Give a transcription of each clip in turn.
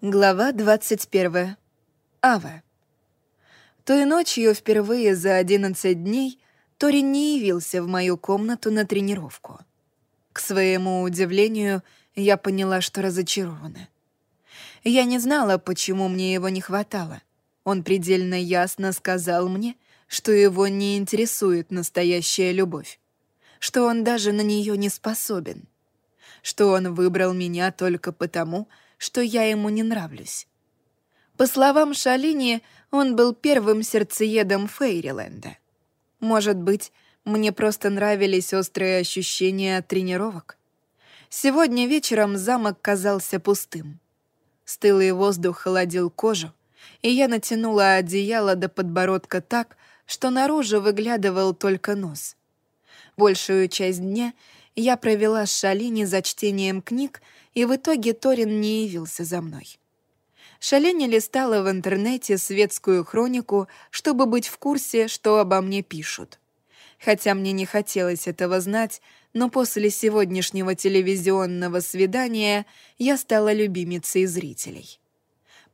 Глава 21. Ава. Той ночью впервые за 11 дней Торин не явился в мою комнату на тренировку. К своему удивлению, я поняла, что разочарована. Я не знала, почему мне его не хватало. Он предельно ясно сказал мне, что его не интересует настоящая любовь, что он даже на нее не способен, что он выбрал меня только потому, что что я ему не нравлюсь. По словам Шалини, он был первым сердцеедом Фейриленда. Может быть, мне просто нравились острые ощущения от тренировок? Сегодня вечером замок казался пустым. Стылый воздух холодил кожу, и я натянула одеяло до подбородка так, что наружу выглядывал только нос. Большую часть дня я провела с Шалини за чтением книг и в итоге Торин не явился за мной. Шалени листала в интернете светскую хронику, чтобы быть в курсе, что обо мне пишут. Хотя мне не хотелось этого знать, но после сегодняшнего телевизионного свидания я стала любимицей зрителей.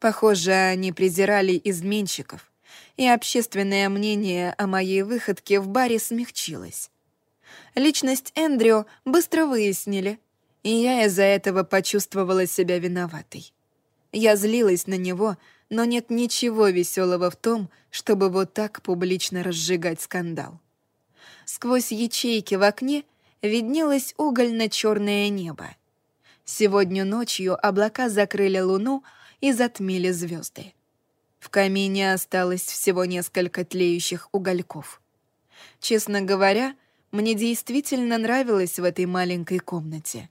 Похоже, они презирали изменщиков, и общественное мнение о моей выходке в баре смягчилось. Личность Эндрю быстро выяснили, и я из-за этого почувствовала себя виноватой. Я злилась на него, но нет ничего веселого в том, чтобы вот так публично разжигать скандал. Сквозь ячейки в окне виднелось угольно-черное небо. Сегодня ночью облака закрыли луну и затмили звезды. В камине осталось всего несколько тлеющих угольков. Честно говоря, мне действительно нравилось в этой маленькой комнате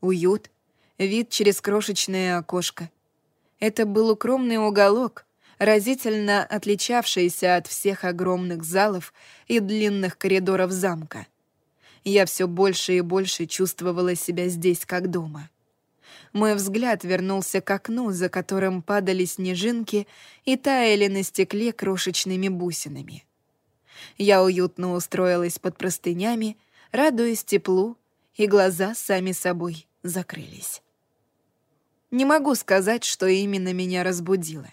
уют, вид через крошечное окошко. Это был укромный уголок, разительно отличавшийся от всех огромных залов и длинных коридоров замка. Я все больше и больше чувствовала себя здесь как дома. Мой взгляд вернулся к окну, за которым падали снежинки и таяли на стекле крошечными бусинами. Я уютно устроилась под простынями, радуясь теплу, и глаза сами собой закрылись. Не могу сказать, что именно меня разбудило.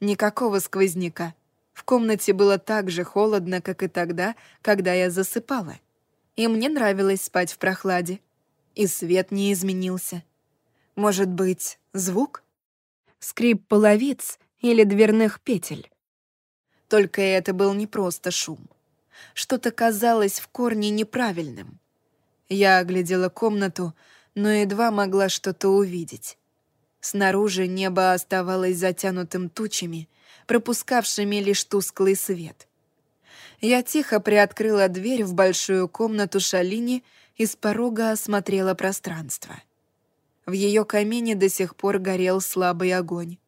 Никакого сквозняка. В комнате было так же холодно, как и тогда, когда я засыпала. И мне нравилось спать в прохладе. И свет не изменился. Может быть, звук? Скрип половиц или дверных петель? Только это был не просто шум. Что-то казалось в корне неправильным. Я оглядела комнату, но едва могла что-то увидеть. Снаружи небо оставалось затянутым тучами, пропускавшими лишь тусклый свет. Я тихо приоткрыла дверь в большую комнату Шалини и с порога осмотрела пространство. В ее камине до сих пор горел слабый огонь.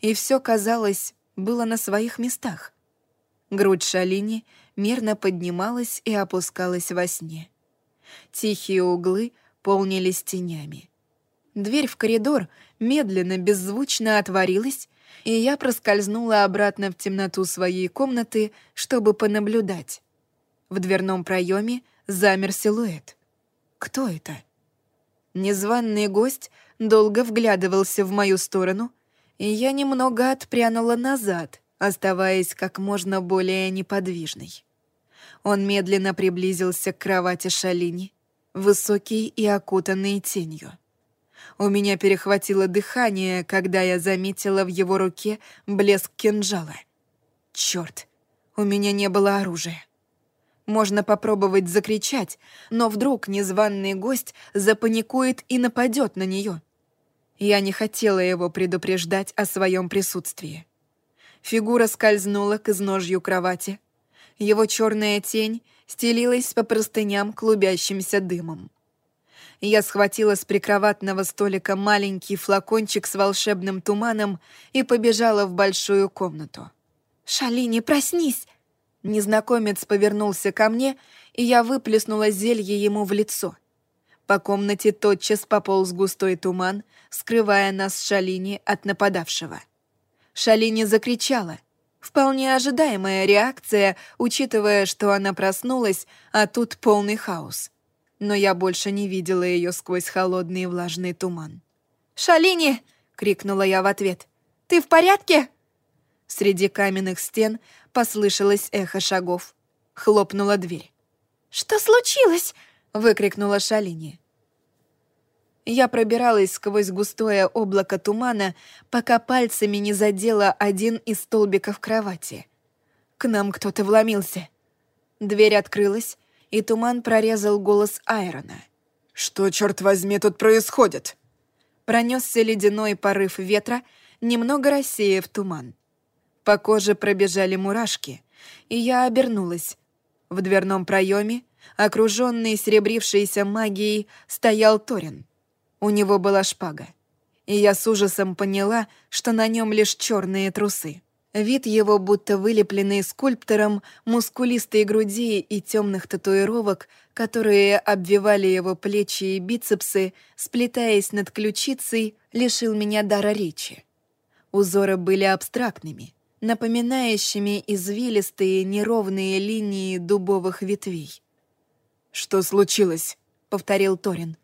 И все, казалось, было на своих местах. Грудь Шалини мерно поднималась и опускалась во сне. Тихие углы — полнились тенями. Дверь в коридор медленно, беззвучно отворилась, и я проскользнула обратно в темноту своей комнаты, чтобы понаблюдать. В дверном проеме замер силуэт. Кто это? Незваный гость долго вглядывался в мою сторону, и я немного отпрянула назад, оставаясь как можно более неподвижной. Он медленно приблизился к кровати Шалини, высокий и окутанный тенью. У меня перехватило дыхание, когда я заметила в его руке блеск кинжала. Черт, у меня не было оружия. Можно попробовать закричать, но вдруг незваный гость запаникует и нападет на нее. Я не хотела его предупреждать о своем присутствии. Фигура скользнула к изножью кровати. Его черная тень стелилась по простыням клубящимся дымом. Я схватила с прикроватного столика маленький флакончик с волшебным туманом и побежала в большую комнату. «Шалини, проснись!» Незнакомец повернулся ко мне, и я выплеснула зелье ему в лицо. По комнате тотчас пополз густой туман, скрывая нас Шалини от нападавшего. Шалини закричала. Вполне ожидаемая реакция, учитывая, что она проснулась, а тут полный хаос. Но я больше не видела ее сквозь холодный и влажный туман. «Шалини!» —— крикнула я в ответ. «Ты в порядке?» Среди каменных стен послышалось эхо шагов. Хлопнула дверь. «Что случилось?» — выкрикнула Шалини. Я пробиралась сквозь густое облако тумана, пока пальцами не задела один из столбиков кровати. К нам кто-то вломился. Дверь открылась, и туман прорезал голос Айрона. «Что, черт возьми, тут происходит?» Пронесся ледяной порыв ветра, немного рассеяв туман. По коже пробежали мурашки, и я обернулась. В дверном проеме, окруженный серебрившейся магией, стоял Торин. У него была шпага. И я с ужасом поняла, что на нем лишь черные трусы. Вид его, будто вылепленный скульптором, мускулистой груди и темных татуировок, которые обвивали его плечи и бицепсы, сплетаясь над ключицей, лишил меня дара речи. Узоры были абстрактными, напоминающими извилистые неровные линии дубовых ветвей. «Что случилось?» — повторил Торин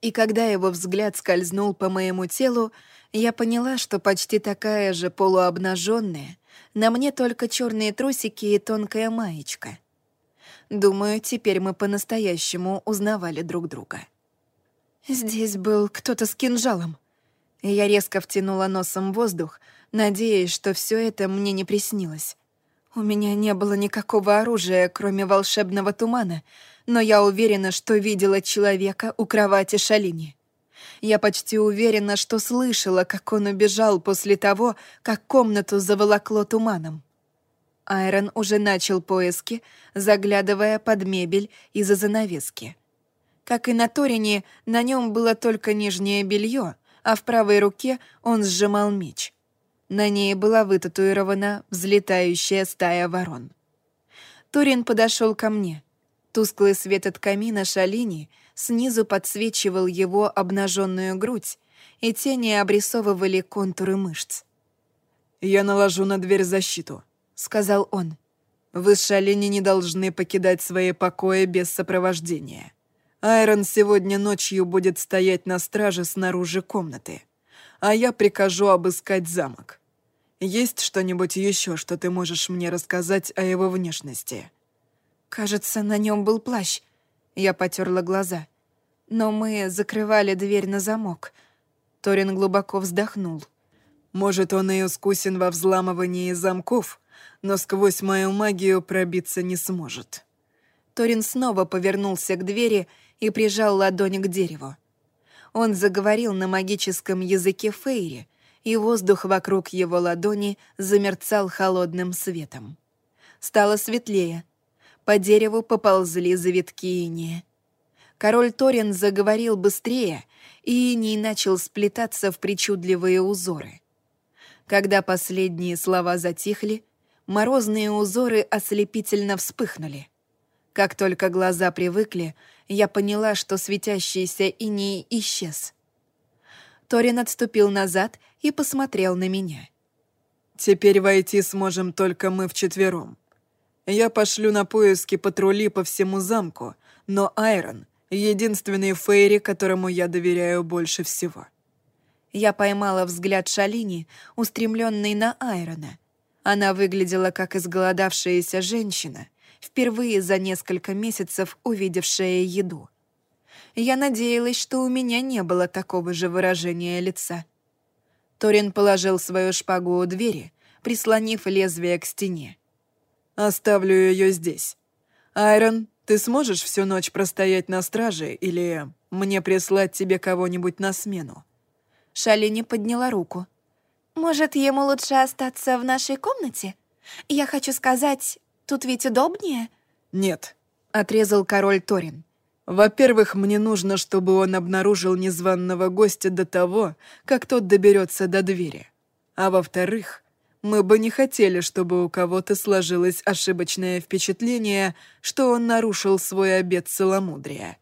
и когда его взгляд скользнул по моему телу, я поняла, что почти такая же полуобнаженная, на мне только черные трусики и тонкая маечка. Думаю, теперь мы по-настоящему узнавали друг друга. Здесь был кто-то с кинжалом. Я резко втянула носом воздух, надеясь, что все это мне не приснилось. У меня не было никакого оружия, кроме волшебного тумана — но я уверена, что видела человека у кровати Шалини. Я почти уверена, что слышала, как он убежал после того, как комнату заволокло туманом. Айрон уже начал поиски, заглядывая под мебель и за занавески. Как и на Торине, на нем было только нижнее белье, а в правой руке он сжимал меч. На ней была вытатуирована взлетающая стая ворон. Торин подошел ко мне. Тусклый свет от камина Шалини снизу подсвечивал его обнаженную грудь, и тени обрисовывали контуры мышц. «Я наложу на дверь защиту», — сказал он. «Вы с Шалини не должны покидать свои покои без сопровождения. Айрон сегодня ночью будет стоять на страже снаружи комнаты, а я прикажу обыскать замок. Есть что-нибудь еще, что ты можешь мне рассказать о его внешности?» Кажется, на нем был плащ. Я потерла глаза. Но мы закрывали дверь на замок. Торин глубоко вздохнул. Может, он и искусен во взламывании замков, но сквозь мою магию пробиться не сможет. Торин снова повернулся к двери и прижал ладонь к дереву. Он заговорил на магическом языке Фейри, и воздух вокруг его ладони замерцал холодным светом. Стало светлее — по дереву поползли завитки инея. Король Торин заговорил быстрее, и иней начал сплетаться в причудливые узоры. Когда последние слова затихли, морозные узоры ослепительно вспыхнули. Как только глаза привыкли, я поняла, что светящийся иней исчез. Торин отступил назад и посмотрел на меня. «Теперь войти сможем только мы вчетвером. Я пошлю на поиски патрули по всему замку, но Айрон — единственный Фейри, которому я доверяю больше всего». Я поймала взгляд Шалини, устремленный на Айрона. Она выглядела как изголодавшаяся женщина, впервые за несколько месяцев увидевшая еду. Я надеялась, что у меня не было такого же выражения лица. Торин положил свою шпагу у двери, прислонив лезвие к стене. Оставлю ее здесь. Айрон, ты сможешь всю ночь простоять на страже или мне прислать тебе кого-нибудь на смену?» Шалини подняла руку. «Может, ему лучше остаться в нашей комнате? Я хочу сказать, тут ведь удобнее?» «Нет», — отрезал король Торин. «Во-первых, мне нужно, чтобы он обнаружил незваного гостя до того, как тот доберется до двери. А во-вторых, мы бы не хотели, чтобы у кого-то сложилось ошибочное впечатление, что он нарушил свой обет целомудрия.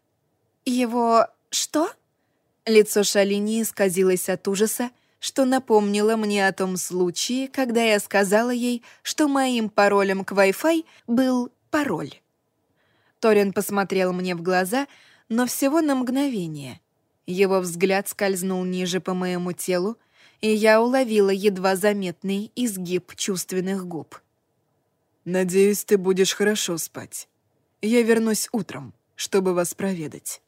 «Его что?» Лицо Шалини исказилось от ужаса, что напомнило мне о том случае, когда я сказала ей, что моим паролем к Wi-Fi был пароль. Торин посмотрел мне в глаза, но всего на мгновение. Его взгляд скользнул ниже по моему телу, и я уловила едва заметный изгиб чувственных губ. «Надеюсь, ты будешь хорошо спать. Я вернусь утром, чтобы вас проведать».